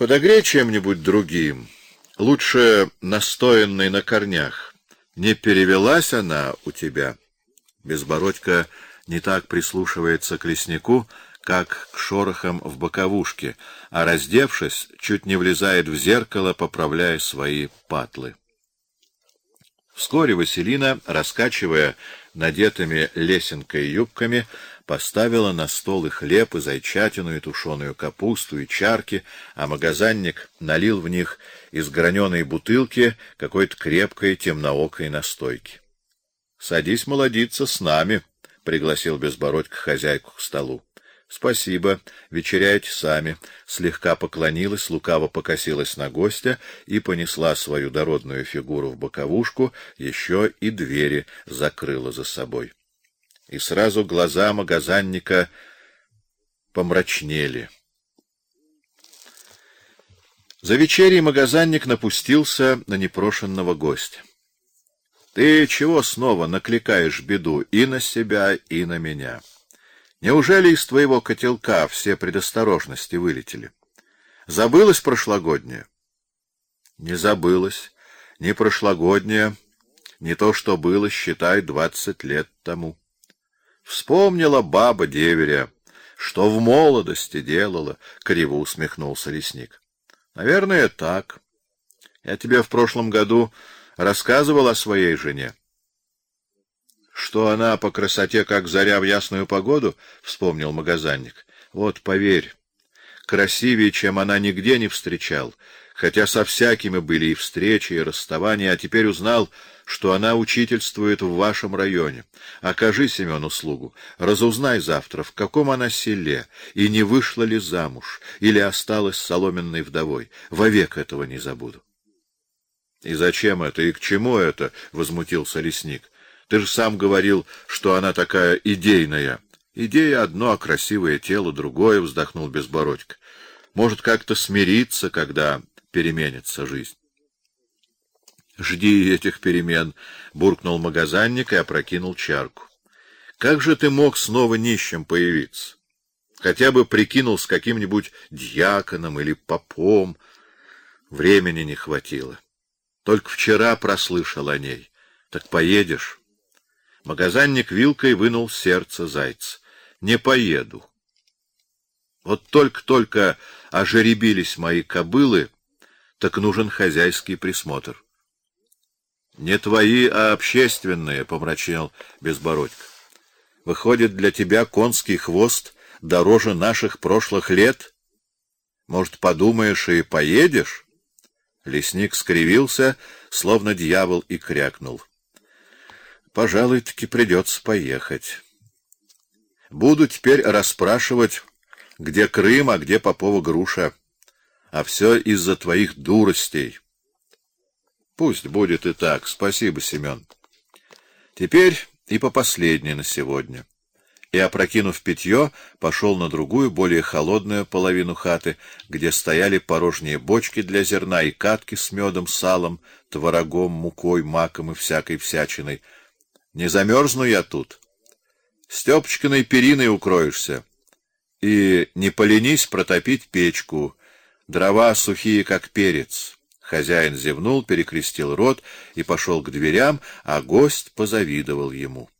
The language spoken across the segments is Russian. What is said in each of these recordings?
Подогрей чем-нибудь другим, лучше настоянной на корнях. Не перевелась она у тебя? Безбородько не так прислушивается к леснику, как к шорохам в боковушке, а раздевшись, чуть не влезает в зеркало, поправляя свои патлы. Вскоре Василина, раскачивая надетыми лесенкой юбками, поставила на стол и хлеб, и зайчатину, и тушеную капусту, и чарки, а магазинник налил в них из граненой бутылки какой-то крепкой темноокой настойки. — Садись, молодица, с нами, — пригласил Безбородько хозяйку к столу. Спасибо, вечеряйте сами. Слегка поклонилась, лукаво покосилась на гостя и понесла свою дородную фигуру в боковушку, еще и двери закрыла за собой. И сразу глаза магазинника помрачнели. За вечерей магазинник напустился на непрошенного гостя. Ты чего снова накликаешь беду и на себя, и на меня? Неужели из твоего котелка все предосторожности вылетели? Забылось прошлогоднее? Не забылось, не прошлогоднее, не то, что было, считай, двадцать лет тому. Вспомнила баба деверя, что в молодости делала, криво усмехнулся лесник. Наверное, так. Я тебе в прошлом году рассказывал о своей жене что она по красоте как заря в ясную погоду, вспомнил магазинник. Вот поверь, красивее, чем она нигде не встречал, хотя со всякими были и встречи, и расставания, а теперь узнал, что она учительствует в вашем районе. Окажи Семен услугу, разузнай завтра, в каком она селе, и не вышла ли замуж, или осталась соломенной вдовой. Вовек этого не забуду. — И зачем это, и к чему это? — возмутился лесник. Ты же сам говорил, что она такая идейная. Идея одно, а красивое тело другое, вздохнул Безбородько. Может, как-то смириться, когда переменится жизнь. Жди этих перемен, буркнул магазинник и опрокинул чарку. Как же ты мог снова нищим появиться? Хотя бы прикинул с каким-нибудь дьяконом или попом. Времени не хватило. Только вчера прослышал о ней. Так поедешь? Магазинник вилкой вынул сердце зайца. Не поеду. Вот только-только ожеребились мои кобылы, так нужен хозяйский присмотр. Не твои, а общественные, помрачнел Безбородько. Выходит, для тебя конский хвост дороже наших прошлых лет? Может, подумаешь и поедешь? Лесник скривился, словно дьявол, и крякнул. Пожалуй, таки придется поехать. Буду теперь расспрашивать, где Крым, а где Попова груша. А все из-за твоих дуростей. Пусть будет и так. Спасибо, Семен. Теперь и по последней на сегодня. И опрокинув питье, пошел на другую, более холодную половину хаты, где стояли порожние бочки для зерна и катки с медом, салом, творогом, мукой, маком и всякой всячиной. Не замерзну я тут. Стёпочкиной периной укроешься. И не поленись протопить печку. Дрова сухие, как перец. Хозяин зевнул, перекрестил рот и пошел к дверям, а гость позавидовал ему.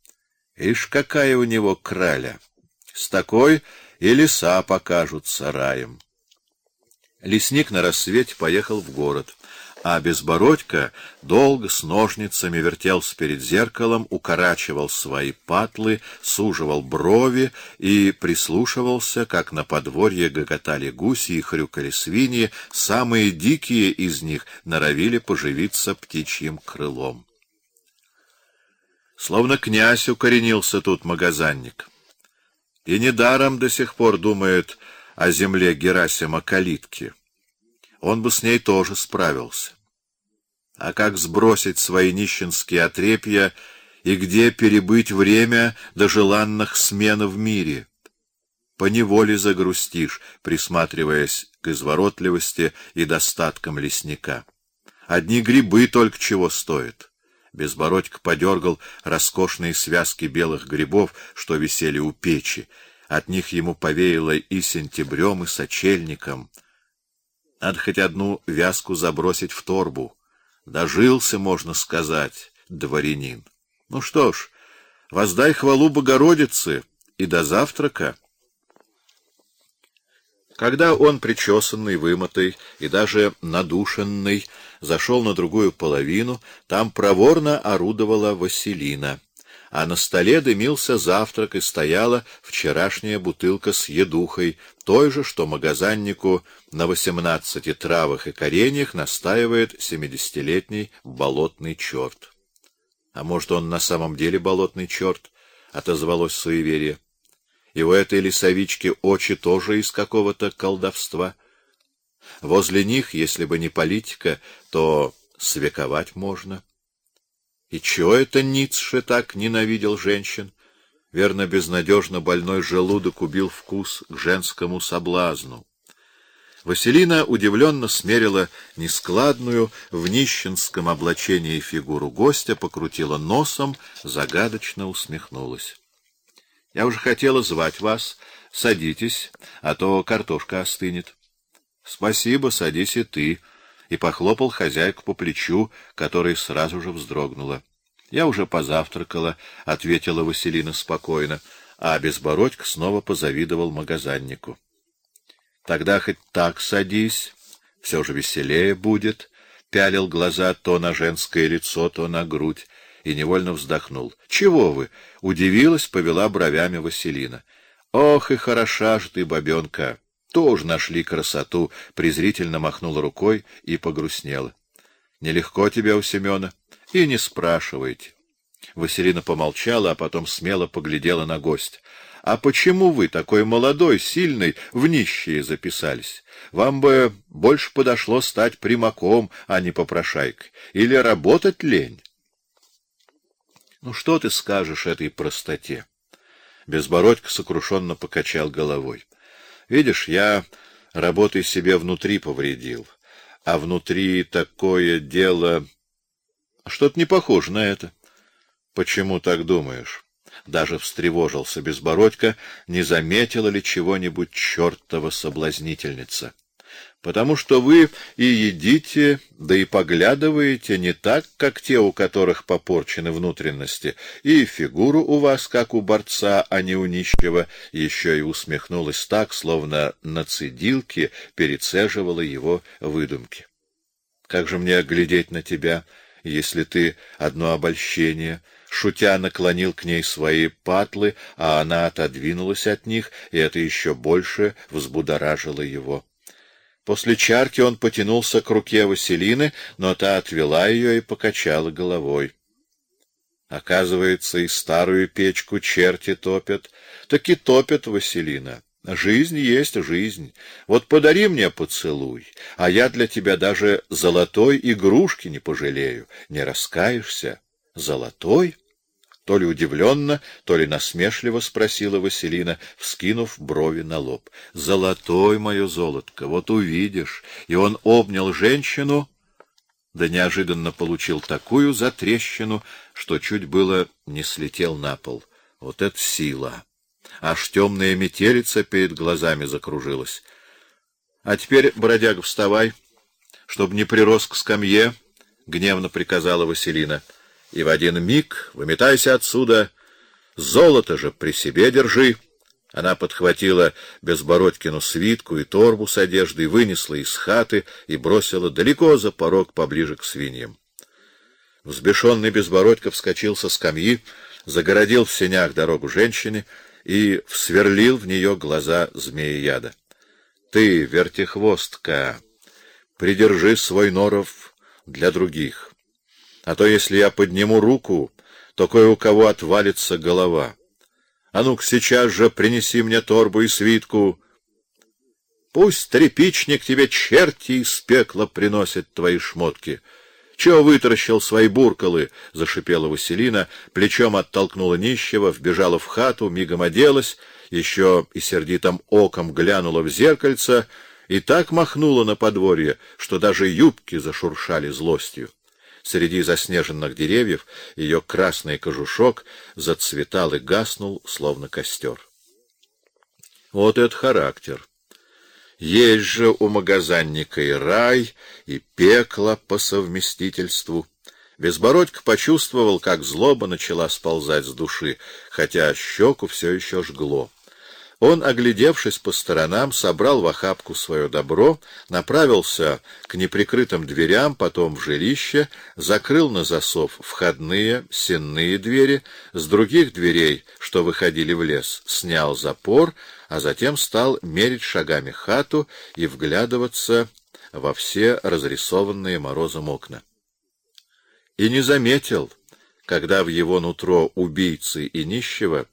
Ишь, какая у него краля! С такой и леса покажутся раем. Лесник на рассвете поехал в город а Безбородько долго с ножницами вертелся перед зеркалом, укорачивал свои патлы, суживал брови и прислушивался, как на подворье гоготали гуси и хрюкали свиньи, самые дикие из них норовили поживиться птичьим крылом. Словно князь укоренился тут магазинник. И недаром до сих пор думает о земле Герасима Калитки он бы с ней тоже справился. А как сбросить свои нищенские отрепья и где перебыть время до желанных смен в мире? По неволе загрустишь, присматриваясь к изворотливости и достаткам лесника. Одни грибы только чего стоят. Безбородько подергал роскошные связки белых грибов, что висели у печи. От них ему повеяло и сентябрем, и сочельником — Надо хоть одну вязку забросить в торбу. Дожился, можно сказать, дворянин. Ну что ж, воздай хвалу Богородице и до завтрака. Когда он, причесанный, вымытый и даже надушенный, зашел на другую половину, там проворно орудовала Василина, а на столе дымился завтрак и стояла вчерашняя бутылка с едухой, той же, что магазиннику на восемнадцати травах и кореньях настаивает семидесятилетний болотный черт. А может, он на самом деле болотный черт? — отозвалось суеверие и у этой лисовички очи тоже из какого-то колдовства. Возле них, если бы не политика, то свековать можно. И чего это Ницше так ненавидел женщин? Верно, безнадежно больной желудок убил вкус к женскому соблазну. Василина удивленно смерила нескладную в нищенском облачении фигуру гостя, покрутила носом, загадочно усмехнулась. Я уже хотела звать вас. Садитесь, а то картошка остынет. Спасибо, садись и ты. И похлопал хозяйку по плечу, которая сразу же вздрогнула. Я уже позавтракала, ответила Василина спокойно, а Безбородько снова позавидовал магазиннику. Тогда хоть так садись, все же веселее будет. Пялил глаза то на женское лицо, то на грудь и невольно вздохнул. Чего вы? удивилась, повела бровями Василина. Ох и хороша ж ты, бабенка. Тоже нашли красоту, презрительно махнула рукой и погрустнела. Нелегко тебе у Семена, и не спрашивайте. Василина помолчала, а потом смело поглядела на гость. А почему вы, такой молодой, сильный, в нищие записались? Вам бы больше подошло стать примаком, а не попрошайкой. Или работать лень? Ну что ты скажешь этой простоте? Безбородько сокрушенно покачал головой. Видишь, я работой себе внутри повредил, а внутри такое дело что-то не похоже на это. Почему так думаешь? Даже встревожился Безбородько, не заметила ли чего-нибудь чертова соблазнительница потому что вы и едите, да и поглядываете не так, как те, у которых попорчены внутренности, и фигуру у вас, как у борца, а не у нищего, еще и усмехнулась так, словно на цедилке перецеживала его выдумки. Как же мне глядеть на тебя, если ты одно обольщение, шутя наклонил к ней свои патлы, а она отодвинулась от них, и это еще больше взбудоражило его. После чарки он потянулся к руке Василины, но та отвела ее и покачала головой. Оказывается, и старую печку черти топят. Так и топят, Василина. Жизнь есть жизнь. Вот подари мне поцелуй, а я для тебя даже золотой игрушки не пожалею. Не раскаешься? Золотой? То ли удивленно, то ли насмешливо спросила Василина, вскинув брови на лоб. Золотой мое золотко, вот увидишь. И он обнял женщину, да неожиданно получил такую затрещину, что чуть было не слетел на пол. Вот это сила! Аж темная метелица перед глазами закружилась. А теперь, бродяга, вставай, чтобы не прирос к скамье, гневно приказала Василина и в один миг выметайся отсюда. Золото же при себе держи. Она подхватила Безбородькину свитку и торбу с одеждой, вынесла из хаты и бросила далеко за порог поближе к свиньям. Взбешенный Безбородько вскочил со скамьи, загородил в сенях дорогу женщине и всверлил в нее глаза змея-яда. Ты, вертихвостка, придержи свой норов для других. А то, если я подниму руку, то кое у кого отвалится голова. А ну-ка сейчас же принеси мне торбу и свитку. Пусть трепичник тебе черти из пекла приносит твои шмотки. Чего вытаращил свои буркалы? зашипела Василина, плечом оттолкнула нищего, вбежала в хату, мигом оделась, еще и сердитым оком глянула в зеркальце и так махнула на подворье, что даже юбки зашуршали злостью. Среди заснеженных деревьев ее красный кожушок зацветал и гаснул, словно костер. Вот это характер. Есть же у магазинника и рай, и пекло по совместительству. Безбородько почувствовал, как злоба начала сползать с души, хотя щеку все еще жгло. Он, оглядевшись по сторонам, собрал в охапку свое добро, направился к неприкрытым дверям, потом в жилище, закрыл на засов входные, сенные двери, с других дверей, что выходили в лес, снял запор, а затем стал мерить шагами хату и вглядываться во все разрисованные морозом окна. И не заметил, когда в его нутро убийцы и нищего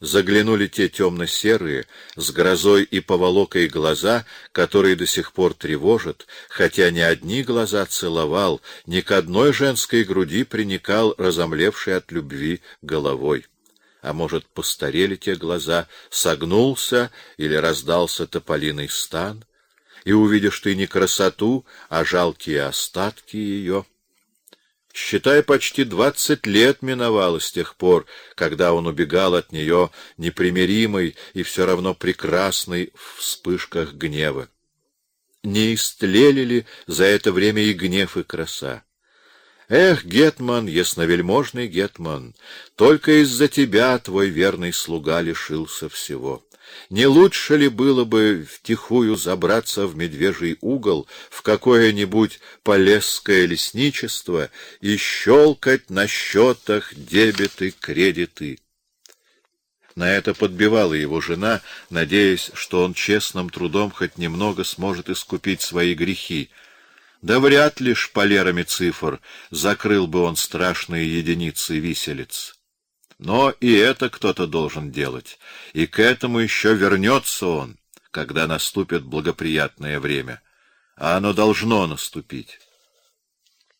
заглянули те темно-серые, с грозой и поволокой глаза, которые до сих пор тревожат, хотя ни одни глаза целовал, ни к одной женской груди приникал разомлевший от любви головой. А может, постарели те глаза, согнулся или раздался тополиный стан, и увидишь ты не красоту, а жалкие остатки ее — Считай, почти двадцать лет миновало с тех пор, когда он убегал от нее непримиримый и все равно прекрасный в вспышках гнева. Не истлели ли за это время и гнев, и краса? Эх, Гетман, ясновельможный Гетман, только из-за тебя твой верный слуга лишился всего. Не лучше ли было бы втихую забраться в медвежий угол, в какое-нибудь полесское лесничество и щелкать на счетах дебеты, кредиты? На это подбивала его жена, надеясь, что он честным трудом хоть немного сможет искупить свои грехи. Да вряд ли шпалерами цифр закрыл бы он страшные единицы виселиц. Но и это кто-то должен делать, и к этому еще вернется он, когда наступит благоприятное время, а оно должно наступить.